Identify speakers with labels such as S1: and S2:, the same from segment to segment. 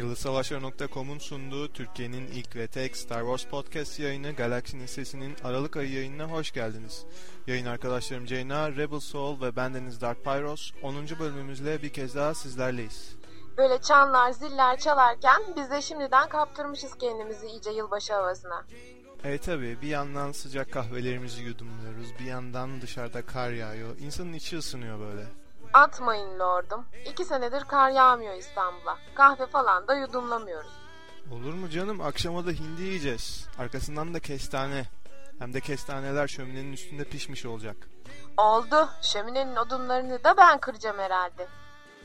S1: Yıldızsavaşları.com'un sunduğu Türkiye'nin ilk ve tek Star Wars podcast yayını Galaksinin Sesi'nin Aralık ayı yayınına hoş geldiniz. Yayın arkadaşlarım Ceyna, Rebel Soul ve bendeniz Dark Pyros 10. bölümümüzle bir kez daha sizlerleyiz.
S2: Böyle çanlar, ziller çalarken biz de şimdiden kaptırmışız kendimizi iyice yılbaşı havasına.
S1: E tabi bir yandan sıcak kahvelerimizi yudumluyoruz, bir yandan dışarıda kar yağıyor. İnsanın içi ısınıyor böyle.
S2: Atmayın lordum. İki senedir kar yağmıyor İstanbul'a. Kahve falan da yudumlamıyoruz.
S1: Olur mu canım? Akşama da hindi yiyeceğiz. Arkasından da kestane. Hem de kestaneler şöminenin üstünde pişmiş olacak.
S2: Oldu. Şöminenin odunlarını da ben kıracağım herhalde.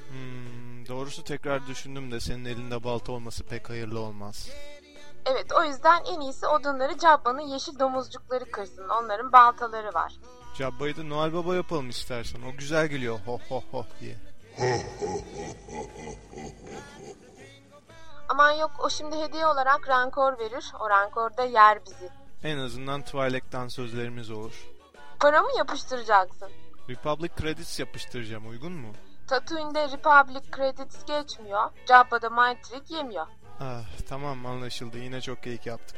S1: Hmm, doğrusu tekrar düşündüm de senin elinde balta olması pek hayırlı olmaz.
S2: Evet o yüzden en iyisi odunları Cabba'nın yeşil domuzcukları kırsın. Onların baltaları var.
S1: Cabba'yı da Noel Baba yapalım istersen. O güzel geliyor ho ho ho diye.
S2: Aman yok o şimdi hediye olarak rankor verir. O rankor da yer bizi.
S1: En azından Twilight'tan sözlerimiz olur.
S2: Para mı yapıştıracaksın?
S1: Republic Credits yapıştıracağım uygun mu?
S2: Tatooine'de Republic Credits geçmiyor. Jabba'da Mind Trick yemiyor.
S1: Ah tamam anlaşıldı yine çok keyik yaptık.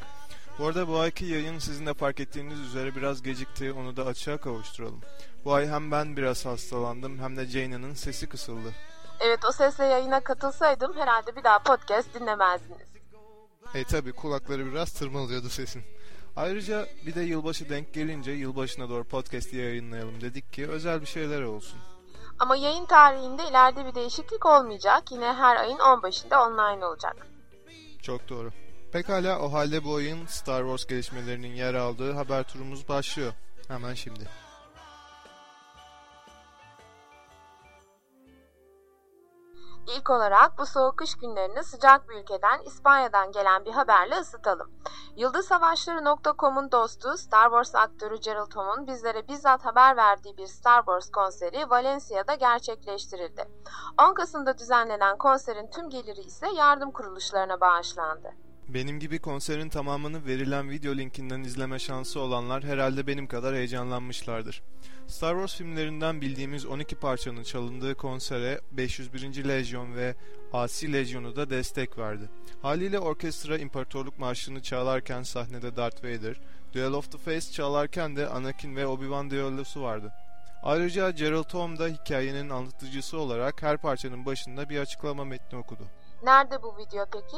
S1: Bu arada bu ayki yayın sizin de fark ettiğiniz üzere biraz gecikti. Onu da açığa kavuşturalım. Bu ay hem ben biraz hastalandım hem de Jayna'nın sesi kısıldı.
S2: Evet o sesle yayına katılsaydım herhalde bir daha podcast dinlemezdiniz.
S1: E tabi kulakları biraz tırmalıyordu sesin. Ayrıca bir de yılbaşı denk gelince yılbaşına doğru podcast'i yayınlayalım dedik ki özel bir şeyler olsun.
S2: Ama yayın tarihinde ileride bir değişiklik olmayacak. Yine her ayın 15'inde online olacak.
S1: Çok doğru. Pekala o halde bu ayın Star Wars gelişmelerinin yer aldığı haber turumuz başlıyor. Hemen şimdi.
S2: İlk olarak bu soğuk kış günlerini sıcak bir ülkeden İspanya'dan gelen bir haberle ısıtalım. Yıldızsavaşları.com'un dostu Star Wars aktörü Gerald Tom'un bizlere bizzat haber verdiği bir Star Wars konseri Valencia'da gerçekleştirildi. 10 Kasım'da düzenlenen konserin tüm geliri ise yardım kuruluşlarına bağışlandı.
S1: Benim gibi konserin tamamını verilen video linkinden izleme şansı olanlar herhalde benim kadar heyecanlanmışlardır. Star Wars filmlerinden bildiğimiz 12 parçanın çalındığı konsere 501. Lejyon ve Asi Lejyon'u da destek verdi. Haliyle orkestra İmparatorluk Marşı'nı çalarken sahnede Darth Vader, Duel of the Fates çalarken de Anakin ve Obi-Wan düellosu vardı. Ayrıca Gerald Tom da hikayenin anlatıcısı olarak her parçanın başında bir açıklama metni okudu.
S2: Nerede bu video peki?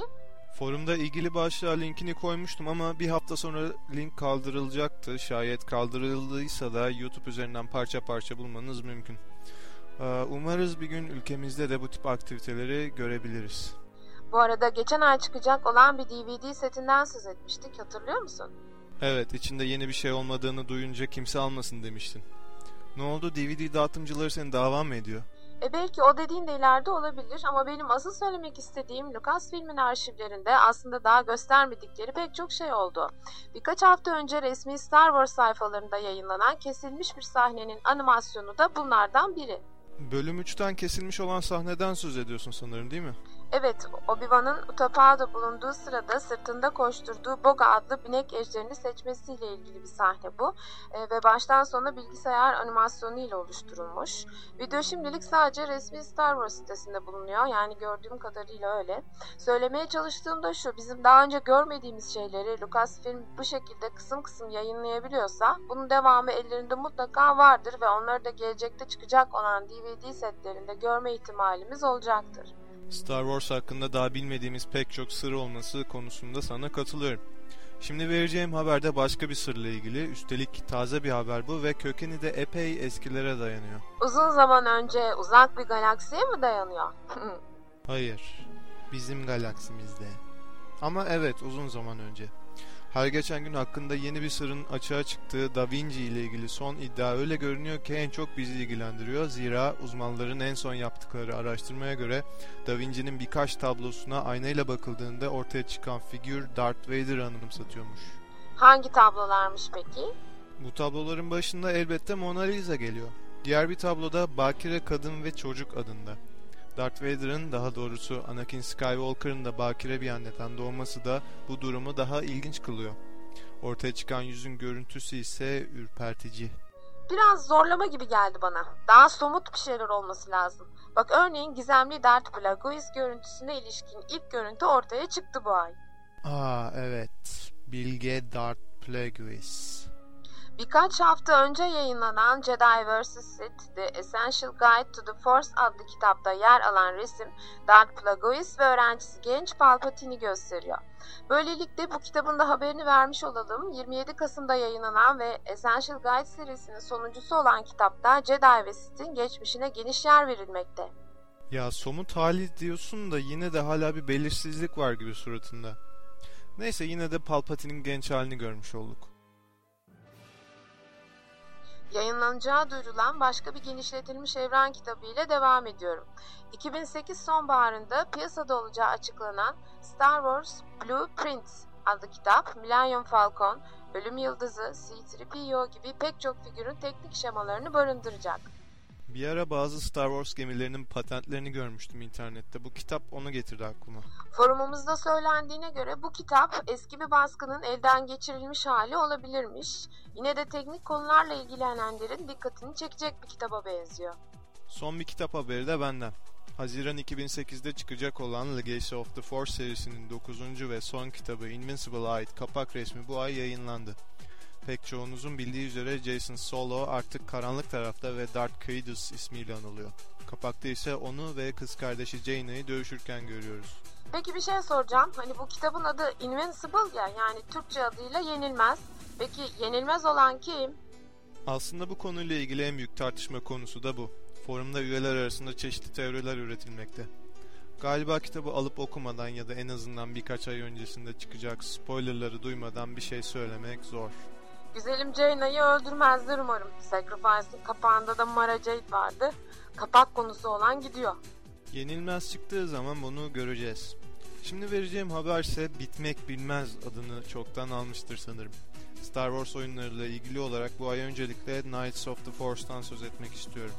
S1: Forumda ilgili başlığa linkini koymuştum ama bir hafta sonra link kaldırılacaktı. Şayet kaldırıldıysa da YouTube üzerinden parça parça bulmanız mümkün. Ee, umarız bir gün ülkemizde de bu tip aktiviteleri görebiliriz.
S2: Bu arada geçen ay çıkacak olan bir DVD setinden söz etmiştik hatırlıyor musun?
S1: Evet içinde yeni bir şey olmadığını duyunca kimse almasın demiştin. Ne oldu DVD dağıtımcıları seni dava mı ediyor?
S2: E belki o dediğin de ileride olabilir ama benim asıl söylemek istediğim Lucasfilm'in arşivlerinde aslında daha göstermedikleri pek çok şey oldu. Birkaç hafta önce resmi Star Wars sayfalarında yayınlanan kesilmiş bir sahnenin animasyonu da bunlardan biri.
S1: Bölüm 3'ten kesilmiş olan sahneden söz ediyorsun sanırım değil mi?
S2: Evet, Obi-Wan'ın Utapau'da bulunduğu sırada sırtında koşturduğu Boga adlı binek ejderini seçmesiyle ilgili bir sahne bu. E, ve baştan sona bilgisayar animasyonu ile oluşturulmuş. Video şimdilik sadece resmi Star Wars sitesinde bulunuyor. Yani gördüğüm kadarıyla öyle. Söylemeye çalıştığım da şu, bizim daha önce görmediğimiz şeyleri Lucasfilm bu şekilde kısım kısım yayınlayabiliyorsa bunun devamı ellerinde mutlaka vardır ve onları da gelecekte çıkacak olan DVD setlerinde görme ihtimalimiz olacaktır.
S1: Star Wars hakkında daha bilmediğimiz pek çok sır olması konusunda sana katılıyorum. Şimdi vereceğim haberde başka bir sırla ilgili. Üstelik taze bir haber bu ve kökeni de epey eskilere dayanıyor.
S2: Uzun zaman önce uzak bir galaksiye mi dayanıyor?
S1: Hayır. Bizim galaksimizde. Ama evet uzun zaman önce. Her geçen gün hakkında yeni bir sırrın açığa çıktığı Da Vinci ile ilgili son iddia öyle görünüyor ki en çok bizi ilgilendiriyor. Zira uzmanların en son yaptıkları araştırmaya göre Da Vinci'nin birkaç tablosuna aynayla bakıldığında ortaya çıkan figür Darth Vader'ı anımsatıyormuş.
S2: Hangi tablolarmış peki?
S1: Bu tabloların başında elbette Mona Lisa geliyor. Diğer bir tabloda Bakire Kadın ve Çocuk adında. Darth Vader'ın daha doğrusu Anakin Skywalker'ın da bakire bir anneden doğması da bu durumu daha ilginç kılıyor. Ortaya çıkan yüzün görüntüsü ise ürpertici.
S2: Biraz zorlama gibi geldi bana. Daha somut bir şeyler olması lazım. Bak örneğin gizemli Darth Plagueis görüntüsüne ilişkin ilk görüntü ortaya çıktı bu ay.
S1: Aa evet. Bilge Darth Plagueis.
S2: Birkaç hafta önce yayınlanan Jedi vs. Sith The Essential Guide to the Force adlı kitapta yer alan resim Darth Plagueis ve öğrencisi genç Palpatine'i gösteriyor. Böylelikle bu kitabın da haberini vermiş olalım. 27 Kasım'da yayınlanan ve Essential Guide serisinin sonuncusu olan kitapta Jedi ve Sith'in geçmişine geniş yer verilmekte.
S1: Ya somut hali diyorsun da yine de hala bir belirsizlik var gibi suratında. Neyse yine de Palpatine'in genç halini görmüş olduk.
S2: Yayınlanacağı duyurulan başka bir genişletilmiş evren kitabı ile devam ediyorum. 2008 sonbaharında piyasada olacağı açıklanan Star Wars Blueprint adlı kitap, Millennium Falcon, Ölüm Yıldızı, C-3PO gibi pek çok figürün teknik şemalarını barındıracak.
S1: Bir ara bazı Star Wars gemilerinin patentlerini görmüştüm internette. Bu kitap onu getirdi aklıma.
S2: Forumumuzda söylendiğine göre bu kitap eski bir baskının elden geçirilmiş hali olabilirmiş. Yine de teknik konularla ilgilenenlerin dikkatini çekecek bir kitaba benziyor.
S1: Son bir kitap haberi de benden. Haziran 2008'de çıkacak olan Legacy of the Force serisinin 9. ve son kitabı Invincible'a ait kapak resmi bu ay yayınlandı. Pek çoğunuzun bildiği üzere Jason Solo artık karanlık tarafta ve Darth Caedus ismiyle anılıyor. Kapakta ise onu ve kız kardeşi Jaina'yı dövüşürken görüyoruz.
S2: Peki bir şey soracağım. Hani bu kitabın adı Invincible ya yani Türkçe adıyla Yenilmez. Peki yenilmez olan kim?
S1: Aslında bu konuyla ilgili en büyük tartışma konusu da bu. Forumda üyeler arasında çeşitli teoriler üretilmekte. Galiba kitabı alıp okumadan ya da en azından birkaç ay öncesinde çıkacak spoilerları duymadan bir şey söylemek zor.
S2: Güzelim Jaina'yı öldürmezler umarım. Sacrifice'ın kapağında da Mara Jade vardı. Kapak konusu olan gidiyor.
S1: Yenilmez çıktığı zaman bunu göreceğiz. Şimdi vereceğim haber ise Bitmek Bilmez adını çoktan almıştır sanırım. Star Wars oyunlarıyla ilgili olarak bu ay öncelikle Knights of the Force'tan söz etmek istiyorum.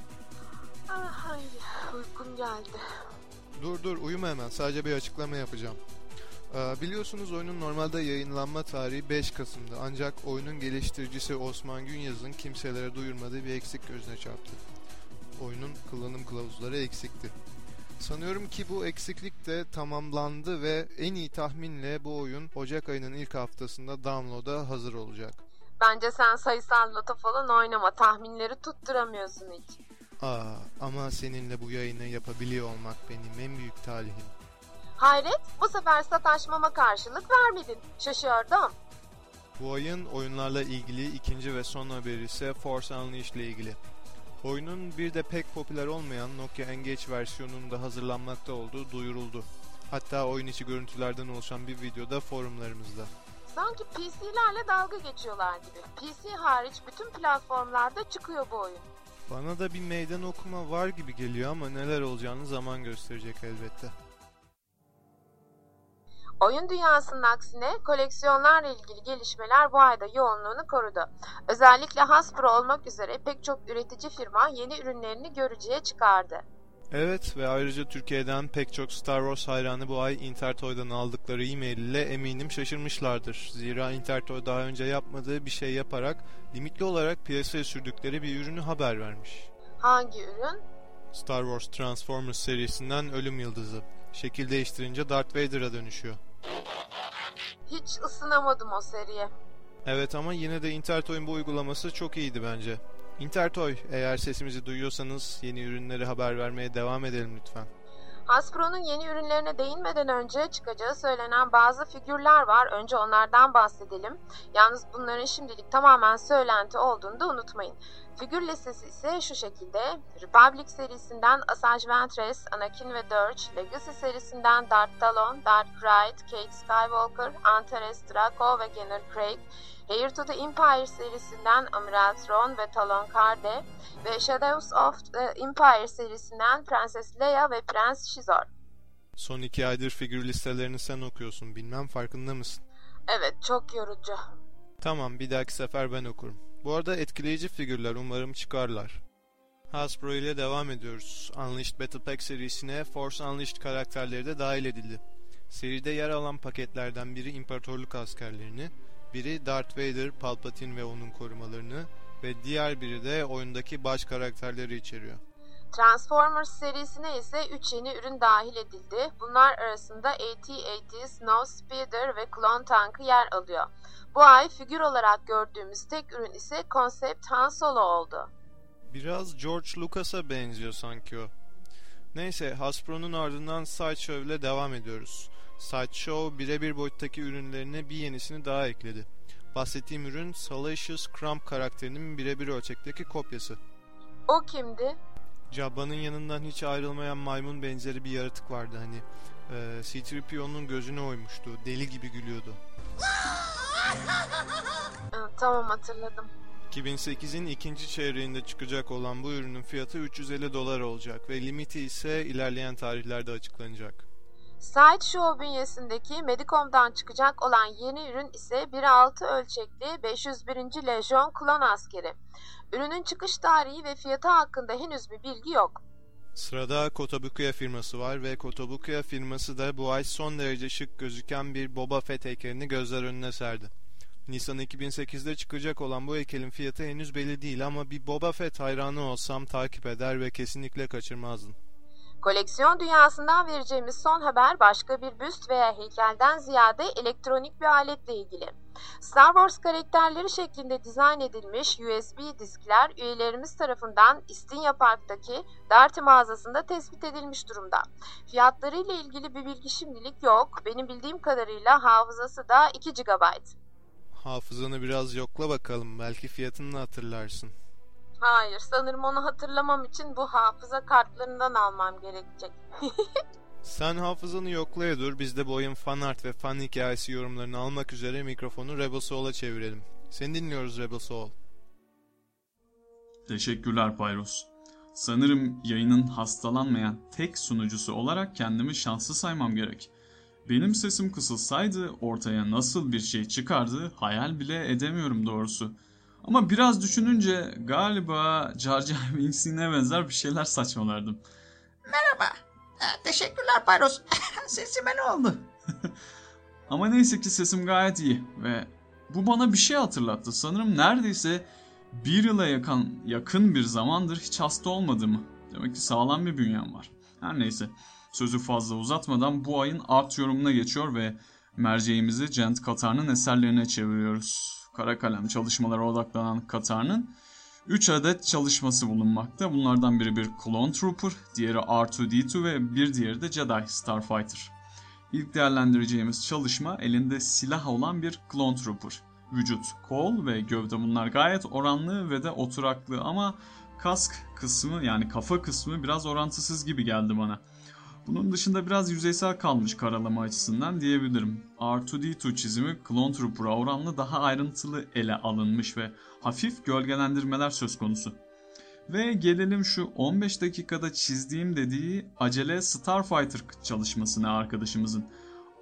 S2: Ah, ay, uykum geldi.
S1: Dur dur uyuma hemen sadece bir açıklama yapacağım. Ee, biliyorsunuz oyunun normalde yayınlanma tarihi 5 Kasım'da ancak oyunun geliştiricisi Osman Günyaz'ın kimselere duyurmadığı bir eksik gözüne çarptı. Oyunun kullanım kılavuzları eksikti. Sanıyorum ki bu eksiklik de tamamlandı ve en iyi tahminle bu oyun Ocak ayının ilk haftasında download'a hazır olacak.
S2: Bence sen sayısal loto falan oynama. Tahminleri tutturamıyorsun hiç.
S1: Aa, ama seninle bu yayını yapabiliyor olmak benim en büyük talihim.
S2: Hayret, bu sefer sataşmama karşılık vermedin. Şaşırdım.
S1: Bu ayın oyunlarla ilgili ikinci ve son haberi ise Force Unleashed ile ilgili. Oyunun bir de pek popüler olmayan Nokia Engage versiyonunda hazırlanmakta olduğu duyuruldu. Hatta oyun içi görüntülerden oluşan bir videoda forumlarımızda.
S2: Sanki PC'lerle dalga geçiyorlar gibi. PC hariç bütün platformlarda çıkıyor bu oyun.
S1: Bana da bir meydan okuma var gibi geliyor ama neler olacağını zaman gösterecek elbette.
S2: Oyun dünyasının aksine koleksiyonlarla ilgili gelişmeler bu ayda yoğunluğunu korudu. Özellikle Hasbro olmak üzere pek çok üretici firma yeni ürünlerini görücüye çıkardı.
S1: Evet ve ayrıca Türkiye'den pek çok Star Wars hayranı bu ay Intertoy'dan aldıkları e-mail ile eminim şaşırmışlardır. Zira Intertoy daha önce yapmadığı bir şey yaparak limitli olarak piyasaya sürdükleri bir ürünü haber vermiş.
S2: Hangi ürün?
S1: Star Wars Transformers serisinden Ölüm Yıldızı. Şekil değiştirince Darth Vader'a dönüşüyor.
S2: Hiç ısınamadım o seriye.
S1: Evet ama yine de Intertoy'un bu uygulaması çok iyiydi bence. Intertoy, eğer sesimizi duyuyorsanız yeni ürünleri haber vermeye devam edelim lütfen.
S2: Hasbro'nun yeni ürünlerine değinmeden önce çıkacağı söylenen bazı figürler var. Önce onlardan bahsedelim. Yalnız bunların şimdilik tamamen söylenti olduğunu da unutmayın. Figür listesi ise şu şekilde. Republic serisinden Asajj Ventress, Anakin ve Dirge, Legacy serisinden Darth Talon, Darth Krayt, Kate Skywalker, Antares Draco ve General Craig, Heir to the Empire serisinden Amiral Thrawn ve Talon Karde ve Shadows of the Empire serisinden Prenses Leia ve Prens Shizor.
S1: Son iki aydır figür listelerini sen okuyorsun. Bilmem farkında mısın?
S2: Evet, çok yorucu.
S1: Tamam, bir dahaki sefer ben okurum. Bu arada etkileyici figürler umarım çıkarlar. Hasbro ile devam ediyoruz. Unleashed Battle Pack serisine Force Unleashed karakterleri de dahil edildi. Seride yer alan paketlerden biri İmparatorluk askerlerini, biri Darth Vader, Palpatine ve onun korumalarını ve diğer biri de oyundaki baş karakterleri içeriyor.
S2: Transformers serisine ise 3 yeni ürün dahil edildi. Bunlar arasında AT-AT, Snow Speeder ve Clone Tank'ı yer alıyor. Bu ay figür olarak gördüğümüz tek ürün ise konsept Han Solo oldu.
S1: Biraz George Lucas'a benziyor sanki o. Neyse Hasbro'nun ardından Sideshow ile devam ediyoruz. Sideshow birebir boyuttaki ürünlerine bir yenisini daha ekledi. Bahsettiğim ürün Salacious Crumb karakterinin birebir ölçekteki kopyası.
S2: O kimdi?
S1: Jabba'nın yanından hiç ayrılmayan maymun benzeri bir yaratık vardı hani. Ee, C-3PO'nun gözüne oymuştu. Deli gibi gülüyordu.
S2: tamam hatırladım.
S1: 2008'in ikinci çeyreğinde çıkacak olan bu ürünün fiyatı 350 dolar olacak ve limiti ise ilerleyen tarihlerde açıklanacak.
S2: Sideshow bünyesindeki Medicom'dan çıkacak olan yeni ürün ise 1.6 ölçekli 501. Lejyon klon askeri. Ürünün çıkış tarihi ve fiyatı hakkında henüz bir bilgi yok.
S1: Sırada Kotobukiya firması var ve Kotobukiya firması da bu ay son derece şık gözüken bir Boba Fett heykelini gözler önüne serdi. Nisan 2008'de çıkacak olan bu heykelin fiyatı henüz belli değil ama bir Boba Fett hayranı olsam takip eder ve kesinlikle kaçırmazdım.
S2: Koleksiyon dünyasından vereceğimiz son haber başka bir büst veya heykelden ziyade elektronik bir aletle ilgili. Star Wars karakterleri şeklinde dizayn edilmiş USB diskler üyelerimiz tarafından İstinye Park'taki Darty mağazasında tespit edilmiş durumda. Fiyatları ile ilgili bir bilgi şimdilik yok. Benim bildiğim kadarıyla hafızası da 2 GB.
S1: Hafızanı biraz yokla bakalım. Belki fiyatını hatırlarsın.
S2: Hayır, sanırım onu hatırlamam için bu hafıza kartlarından almam gerekecek.
S1: Sen hafızanı yoklaya dur. Biz de bu oyun fan art ve fan hikayesi yorumlarını almak üzere mikrofonu Rebel Soul'a çevirelim. Seni dinliyoruz Rebel Soul.
S3: Teşekkürler Pyros. Sanırım yayının hastalanmayan tek sunucusu olarak kendimi şanslı saymam gerek. Benim sesim kısılsaydı ortaya nasıl bir şey çıkardı hayal bile edemiyorum doğrusu. Ama biraz düşününce galiba Jar Jar Binks'ine benzer bir şeyler saçmalardım.
S4: Merhaba. E, teşekkürler Pyros. Sesime ne oldu?
S3: Ama neyse ki sesim gayet iyi ve bu bana bir şey hatırlattı. Sanırım neredeyse bir yıla yakın, yakın bir zamandır hiç hasta olmadığımı. Demek ki sağlam bir bünyem var. Her neyse sözü fazla uzatmadan bu ayın art yorumuna geçiyor ve merceğimizi Gent Katar'ın eserlerine çeviriyoruz. Kara kalem çalışmalara odaklanan Katar'ın 3 adet çalışması bulunmakta. Bunlardan biri bir Clone Trooper, diğeri R2-D2 ve bir diğeri de Jedi Starfighter. İlk değerlendireceğimiz çalışma elinde silah olan bir Clone Trooper. Vücut, kol ve gövde bunlar gayet oranlı ve de oturaklı ama kask kısmı yani kafa kısmı biraz orantısız gibi geldi bana. Bunun dışında biraz yüzeysel kalmış karalama açısından diyebilirim. R2-D2 çizimi Clone Trooper'a oranla daha ayrıntılı ele alınmış ve hafif gölgelendirmeler söz konusu. Ve gelelim şu 15 dakikada çizdiğim dediği acele Starfighter çalışmasına arkadaşımızın.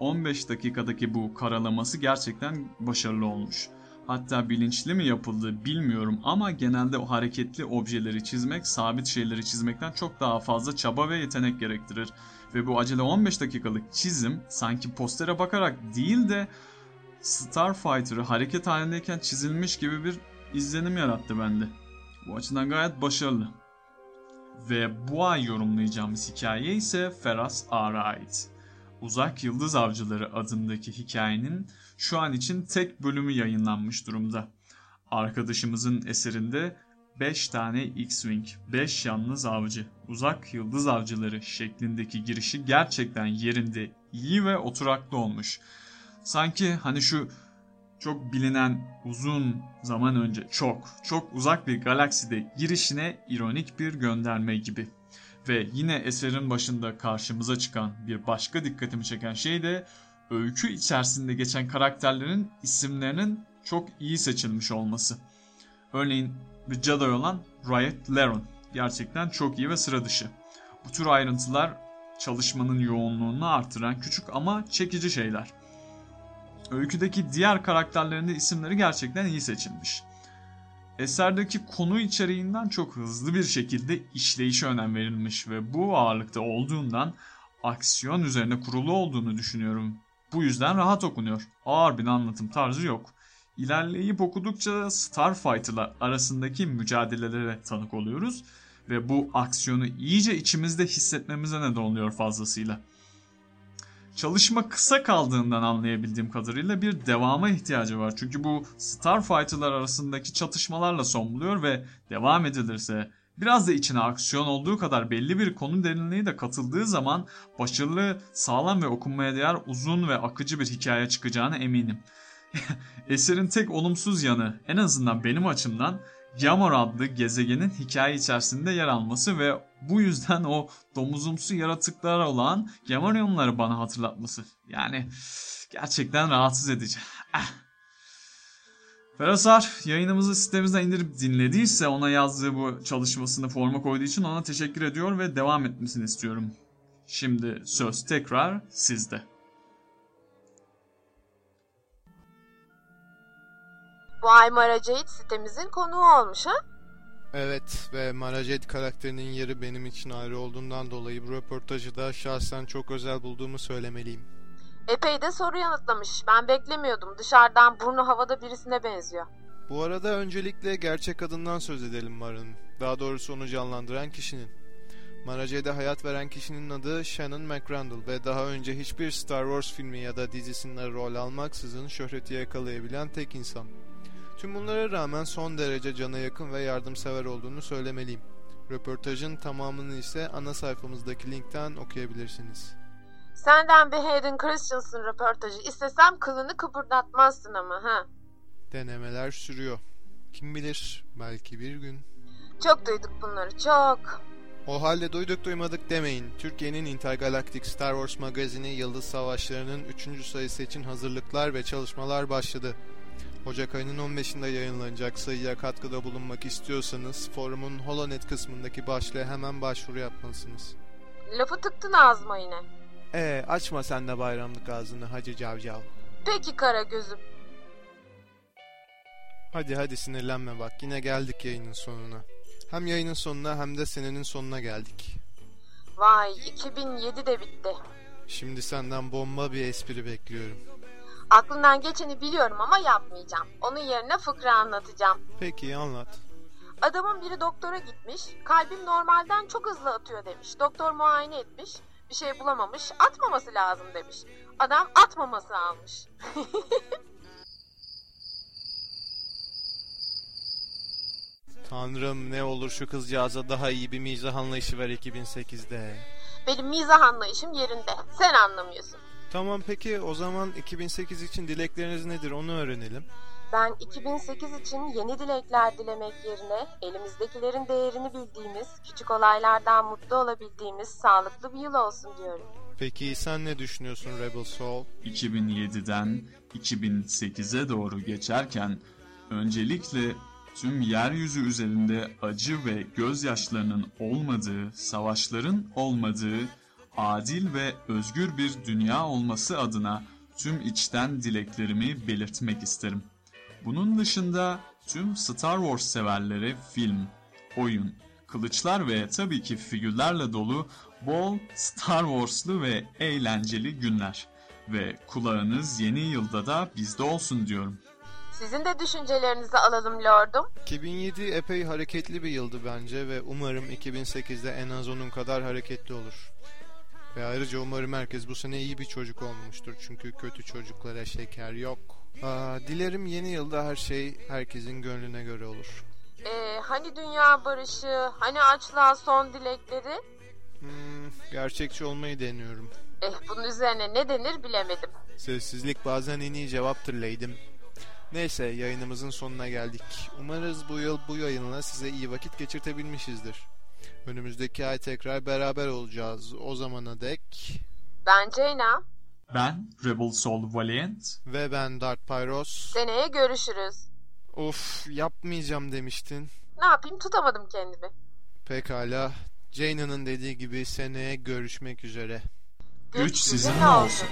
S3: 15 dakikadaki bu karalaması gerçekten başarılı olmuş. Hatta bilinçli mi yapıldı bilmiyorum ama genelde o hareketli objeleri çizmek sabit şeyleri çizmekten çok daha fazla çaba ve yetenek gerektirir. Ve bu acele 15 dakikalık çizim sanki postere bakarak değil de Starfighter'ı hareket halindeyken çizilmiş gibi bir izlenim yarattı bende. Bu açıdan gayet başarılı. Ve bu ay yorumlayacağımız hikaye ise Feras Ağar'a ait. Uzak Yıldız Avcıları adındaki hikayenin şu an için tek bölümü yayınlanmış durumda. Arkadaşımızın eserinde 5 tane X-Wing, 5 yalnız avcı, uzak yıldız avcıları şeklindeki girişi gerçekten yerinde iyi ve oturaklı olmuş. Sanki hani şu çok bilinen uzun zaman önce çok çok uzak bir galakside girişine ironik bir gönderme gibi. Ve yine eserin başında karşımıza çıkan bir başka dikkatimi çeken şey de öykü içerisinde geçen karakterlerin isimlerinin çok iyi seçilmiş olması. Örneğin bir Jedi olan Riot Laron gerçekten çok iyi ve sıra dışı. Bu tür ayrıntılar çalışmanın yoğunluğunu artıran küçük ama çekici şeyler. Öyküdeki diğer karakterlerin de isimleri gerçekten iyi seçilmiş. Eserdeki konu içeriğinden çok hızlı bir şekilde işleyişe önem verilmiş ve bu ağırlıkta olduğundan aksiyon üzerine kurulu olduğunu düşünüyorum. Bu yüzden rahat okunuyor. Ağır bir anlatım tarzı yok. İlerleyip okudukça Starfighter'lar arasındaki mücadelelere tanık oluyoruz ve bu aksiyonu iyice içimizde hissetmemize neden oluyor fazlasıyla. Çalışma kısa kaldığından anlayabildiğim kadarıyla bir devama ihtiyacı var. Çünkü bu Starfighter'lar arasındaki çatışmalarla son buluyor ve devam edilirse biraz da içine aksiyon olduğu kadar belli bir konu derinliği de katıldığı zaman başarılı, sağlam ve okunmaya değer uzun ve akıcı bir hikaye çıkacağına eminim. Eserin tek olumsuz yanı en azından benim açımdan Gamor adlı gezegenin hikaye içerisinde yer alması ve bu yüzden o domuzumsu yaratıklara olan Gamorreanları bana hatırlatması. Yani gerçekten rahatsız edici. Ferasar yayınımızı sitemizden indirip dinlediyse ona yazdığı bu çalışmasını forma koyduğu için ona teşekkür ediyor ve devam etmesini istiyorum. Şimdi söz tekrar sizde.
S2: Bu ay Mara Jade sitemizin konuğu olmuş ha?
S1: Evet ve Mara Jade karakterinin yeri benim için ayrı olduğundan dolayı bu röportajı da şahsen çok özel bulduğumu söylemeliyim.
S2: Epey de soru yanıtlamış. Ben beklemiyordum. Dışarıdan burnu havada birisine benziyor.
S1: Bu arada öncelikle gerçek adından söz edelim Mara'nın. Daha doğrusu onu canlandıran kişinin. Mara Jade'e hayat veren kişinin adı Shannon McRandall ve daha önce hiçbir Star Wars filmi ya da dizisinde rol almaksızın şöhreti yakalayabilen tek insan. Tüm bunlara rağmen son derece cana yakın ve yardımsever olduğunu söylemeliyim. Röportajın tamamını ise ana sayfamızdaki linkten okuyabilirsiniz.
S2: Senden bir Hayden Christensen röportajı istesem kılını kıpırdatmazsın ama ha.
S1: Denemeler sürüyor. Kim bilir belki bir gün.
S2: Çok duyduk bunları çok.
S1: O halde duyduk duymadık demeyin. Türkiye'nin Intergalactic Star Wars magazini Yıldız Savaşları'nın 3. sayısı için hazırlıklar ve çalışmalar başladı. Ocak ayının 15'inde yayınlanacak sayıya katkıda bulunmak istiyorsanız forumun Holonet kısmındaki başlığa hemen başvuru yapmalısınız.
S2: Lafı tıktın ağzıma yine.
S1: Ee açma sen de bayramlık ağzını Hacı Cavcav.
S2: Peki kara gözüm.
S1: Hadi hadi sinirlenme bak yine geldik yayının sonuna. Hem yayının sonuna hem de senenin sonuna geldik.
S2: Vay 2007 de bitti.
S1: Şimdi senden bomba bir espri bekliyorum.
S2: Aklından geçeni biliyorum ama yapmayacağım. Onun yerine fıkra anlatacağım.
S1: Peki anlat.
S2: Adamın biri doktora gitmiş. Kalbim normalden çok hızlı atıyor demiş. Doktor muayene etmiş. Bir şey bulamamış. Atmaması lazım demiş. Adam atmaması almış.
S1: Tanrım ne olur şu kızcağıza daha iyi bir mizah anlayışı ver 2008'de.
S2: Benim mizah anlayışım yerinde. Sen anlamıyorsun.
S1: Tamam peki o zaman 2008 için dilekleriniz nedir onu öğrenelim.
S2: Ben 2008 için yeni dilekler dilemek yerine elimizdekilerin değerini bildiğimiz, küçük olaylardan mutlu olabildiğimiz sağlıklı bir yıl olsun diyorum.
S1: Peki sen ne düşünüyorsun Rebel Soul?
S3: 2007'den 2008'e doğru geçerken öncelikle tüm yeryüzü üzerinde acı ve gözyaşlarının olmadığı, savaşların olmadığı, adil ve özgür bir dünya olması adına tüm içten dileklerimi belirtmek isterim. Bunun dışında tüm Star Wars severlere film, oyun, kılıçlar ve tabii ki figürlerle dolu bol Star Wars'lu ve eğlenceli günler. Ve kulağınız yeni yılda da bizde olsun diyorum.
S2: Sizin de düşüncelerinizi alalım lordum.
S1: 2007 epey hareketli bir yıldı bence ve umarım 2008'de en az onun kadar hareketli olur. Ve ayrıca umarım herkes bu sene iyi bir çocuk olmuştur çünkü kötü çocuklara şeker yok. Aa, dilerim yeni yılda her şey herkesin gönlüne göre olur.
S2: Ee, hani dünya barışı, hani açlığa son dilekleri?
S1: Hmm, gerçekçi olmayı deniyorum.
S2: Eh bunun üzerine ne denir bilemedim.
S1: Sessizlik bazen en iyi cevaptır leydim. Neyse yayınımızın sonuna geldik. Umarız bu yıl bu yayınla size iyi vakit geçirtebilmişizdir. Önümüzdeki ay tekrar beraber olacağız. O zamana dek
S2: Ben Ceyna.
S3: Ben Rebel Soul Valiant.
S1: ve ben Dark Pyros.
S2: Seneye görüşürüz.
S1: Of yapmayacağım demiştin.
S2: Ne yapayım tutamadım kendimi.
S1: Pekala. Jane'ın dediği gibi seneye görüşmek üzere.
S3: Güç
S2: sizinle
S3: sizinle olsun.